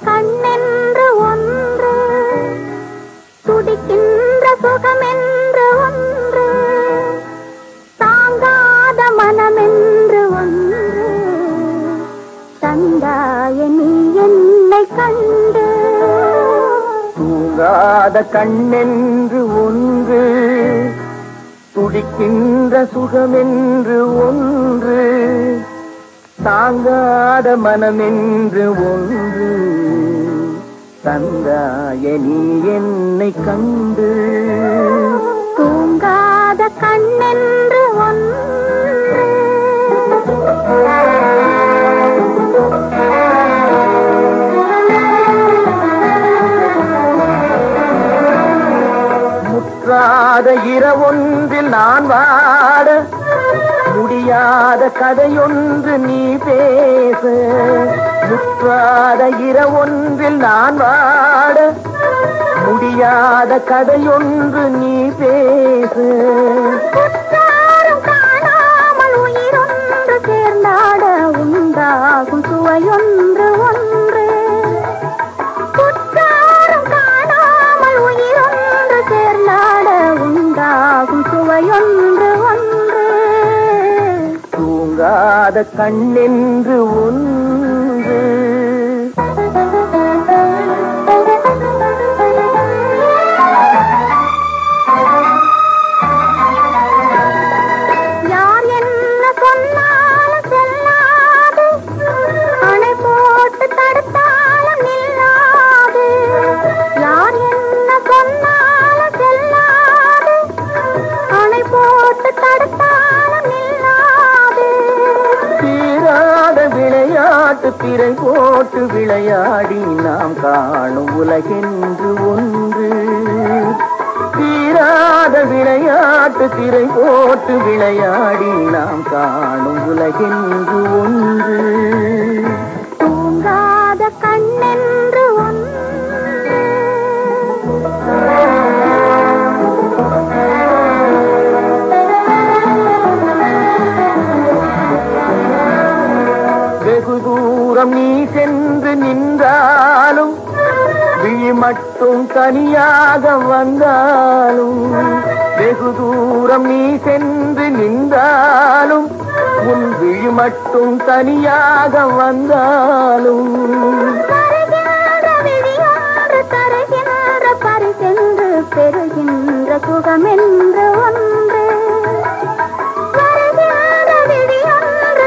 கண்ணென்று ஒன்று துடிக்கின்ற சுகமென்று ஒன்று தாங்காத மனமென்று ஒன்று. தந்தாய நீ என்னை கண்டு. தூங்காத கண்ணென்று ஒன்று துடிக்கின்ற சுகமென்று ஒன்று தாங்காத மனமென்று ஒன்று. தந்தாய நீ என்னை கண்டு. தூங்காத கண்ணென்று முற்றாத இரவொன்றில் நான் வாட முடியாத கதையொன்று நீ பேச. முற்றாத இரவொன்றில் நான் வாட முடியாத கதையொன்று நீ பேச. சேர்ந்தாட உண்டாகும் சுவையொன்று ஒன்று. குற்றாரும் காணாமல் உயிரொன்று சேர்ந்தாட உண்டாகும் சுவையொன்று ஒன்று. தூங்காத கண்ணென்று ஒன்று விளையாட்டு திரை போட்டு விளையாடி நாம் காணும் உலகென்று ஒன்று. தீராத விளையாட்டு திரை போட்டு விளையாடி நாம் காணும் உலகென்று ஒன்று. தூங்காத கண்ணென்று மட்டும் தனியாக வந்தாலும் வெகு தூரம் நீ சென்று நின்றாலும் உன் விழி மட்டும் தனியாக வந்தாலும் பரிசென்று பெறுகின்ற சுகமென்று ஒன்று.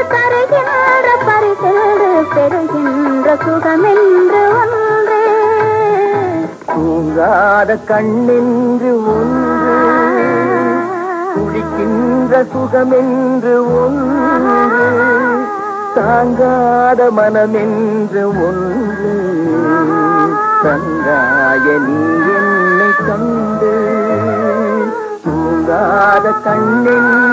தருகின்ற பரிசென்று பெறுகின்ற சுகமென்று ஒன்று தூங்காத கண்ணென்று ஒன்று துடிக்கின்ற சுகமென்று ஒன்று தாங்காத மனமென்று ஒன்று தங்காய நீ என்னை கண்டு தூங்காத கண்ணென்று